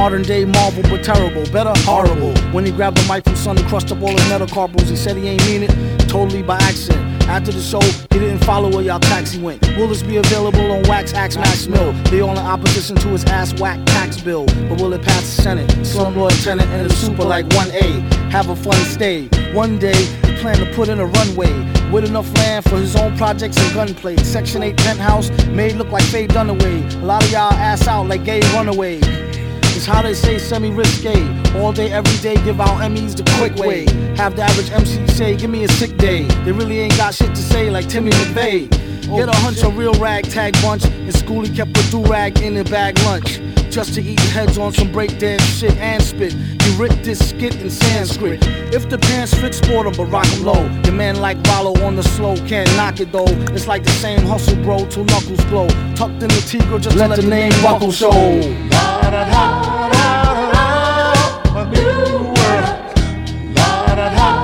Modern day Marvel, but terrible, better horrible. When he grabbed the mic from Sonny, crushed up all his metacarpals. He said he ain't mean it, totally by accident. After the show, he didn't follow where y'all taxi went. Will this be available on Wax Axe Max Mill? They all in opposition to his ass whack tax bill. But will it pass the Senate? Slumlord tenant and a super like 1A. Have a fun stay. One day, he plan to put in a runway with enough land for his own projects and gunplay. Section 8 penthouse made look like Faye Dunaway. A lot of y'all ass out like gay runaway. It's how they say semi risque. All day, every day, give out Emmys the quick way. Have the average MC say, give me a sick day. They really ain't got shit to say like Timmy McVeigh. Get a hunch, a real ragtag bunch. In school, he kept a do rag in the bag lunch. Just to eat heads on some breakdance shit and spit. You writ this skit in Sanskrit. If the pants fit, sport 'em, but rock 'em low. Your man like Rollo on the slow, can't knock it though. It's like the same hustle, bro, till knuckles glow. Tucked in the Tigre, just let, the name buckle show. Da da da